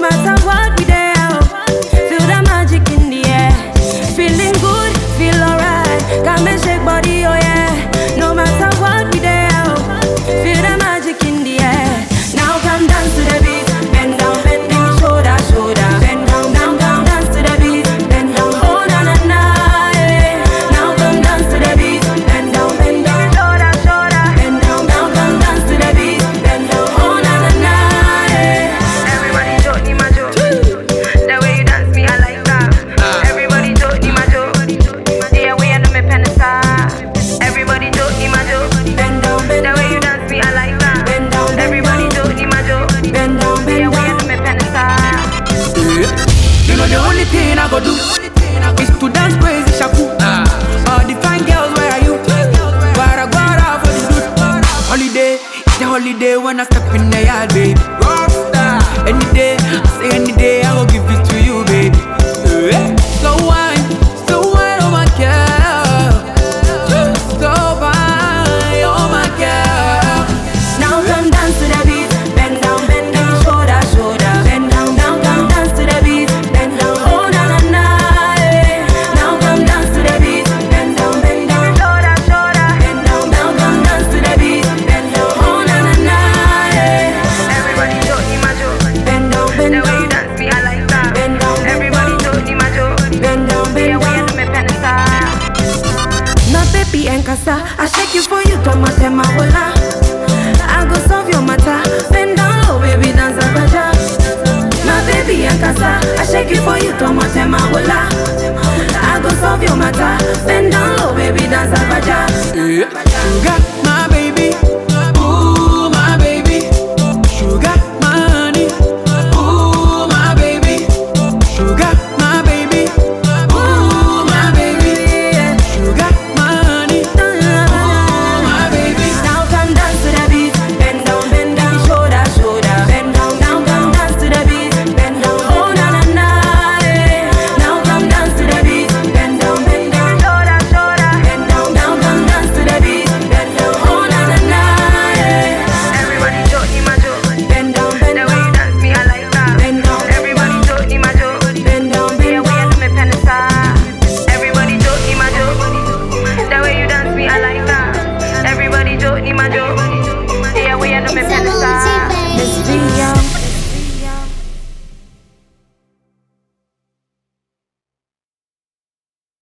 matter what. Go do is to dance crazy shaku. Ah. All the fine girls, where are you? Where I go for the dude. Holiday, it's a holiday when I step in the yard, baby. Rockstar. Any day, I say any day, I will give casa, I shake you for you, come on, my mawola. I go solve your matter, bend down low, baby, dance a baja. My baby and casa, I shake you for you, come on, my mawola. I go solve your matter, bend down low, baby, dance a baja.